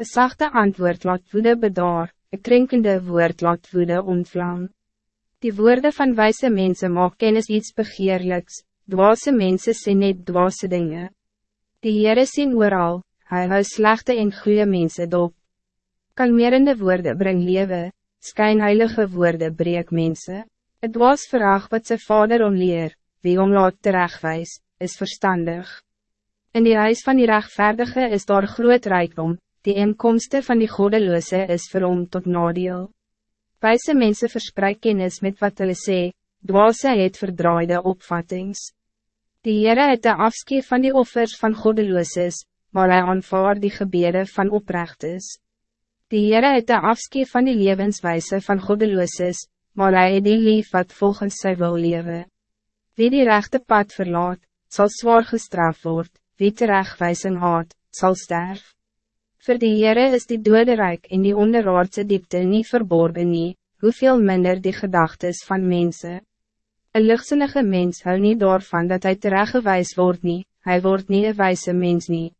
Een zachte antwoord laat woede bedaar, een krenkende woord laat woede ontvlam. Die woorden van wijze mensen maak kennis iets begeerlijks, dwaze mensen sê net dwaze dingen. Die Heere sien ooral, hy hou slechte en goede mensen dop. Kalmerende woorden bring lewe, skynheilige woorden breek mensen. Het was vraag wat zijn vader omleer, wie om laat terechtwijs, is verstandig. In die huis van die rechtvaardige is daar groot rijkdom, die inkomsten van die godeloze is vir hom tot nadeel. Wijze mensen verspreid kennis met wat hulle sê, dwaase het verdraaide opvattings. Die Heere het de afskeer van die offers van godelooses, maar hij aanvaar die gebede van oprecht is. Die Heere het de afskeer van die levenswijze van godelooses, maar hij het die lief wat volgens sy wil lewe. Wie die rechte pad verlaat, zal zwaar gestraft worden, wie terechtwijzing haat, zal sterven. Voor die Heere is die dode rijk in die onderaardse diepte niet verborgen nie, hoeveel minder die gedachtes van mensen. Een lichtsinnige mens hou niet daarvan dat hij terechtgewijs wordt nie, hij wordt niet een wijze mens nie.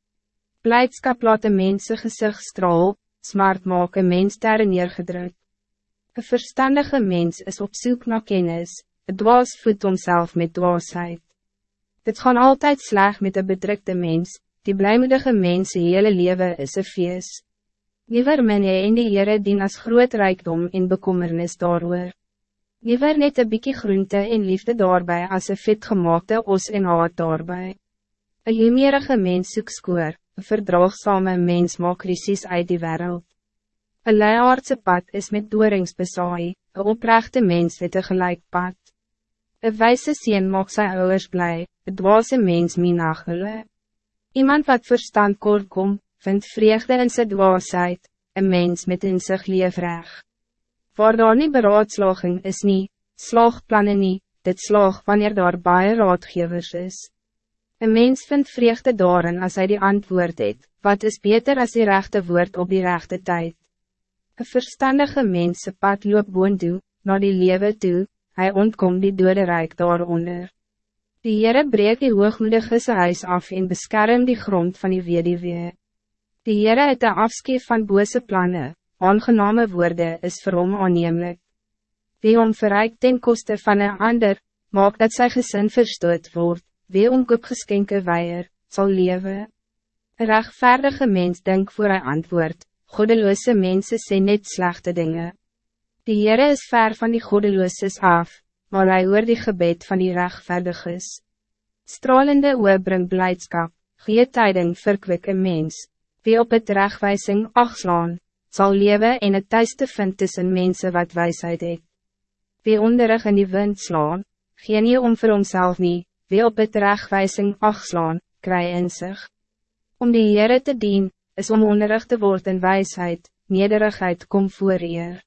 Blijdschap laat een mens gezicht straal, smart maak een mens daar neergedrukt. Een verstandige mens is op zoek naar kennis, het dwaas voedt homself met dwaasheid. Dit gaan altijd slecht met een bedrukte mens, die blijmoedige mens hele leven is een feest. Liever min jy en die Heere dien as groot rijkdom in bekommernis daaroor. Liever net een bykie groente en liefde daarbij als een fit gemaakte os en haat daarbij. Een humerige mens soek skoor, een verdraagsame mens maak krisis uit die wereld. Een leiaardse pad is met doorings besaai, een oprechte mens het een gelijk pad. Een wijze sien maak sy ouders blij, een dwaze mens minag hulle. Iemand wat verstand kort kom, vindt vreugde in sy dwaasheid, een mens met in sig leefreg. Waar daar nie beraadslaging is nie, slaagplannen nie, dit slaag wanneer daar baie raadgevers is. Een mens vindt vreugde daarin als hij die antwoord het, wat is beter als die rechte woord op die rechte tijd. Een verstandige mens pad loop boon toe, na die lewe toe, hij ontkom die dode rijk daaronder. Die Heere breek die hoogmoedige huis af en beskerm die grond van die wediwee. Die Heere het de afskeer van bose plannen, aangename woorden is vir hom aannemelijk. Wie om verryk ten koste van een ander, maak dat sy gezin verstoot wordt, wie om koopgeskenke weier, zal leven. Een rechtvaardige mens denk voor hij antwoord, goddeloze mensen sê net slechte dingen. Die Heere is ver van die goddelooses af, maar hij hoor die gebed van die rechtvaardig is. Stralende oor bring blijdschap, gee tyding verkwik een mens, wie op het rechtwijzing achtslaan, zal leven en het thuis te vind tussen mensen wat wijsheid het. Wie onderig in die wind slaan, gee nie om vir homself nie, wie op het rechtwijzing achtslaan, kry in zich. Om die Heere te dien, is om onderig te worden in wijsheid, nederigheid kom voor eer.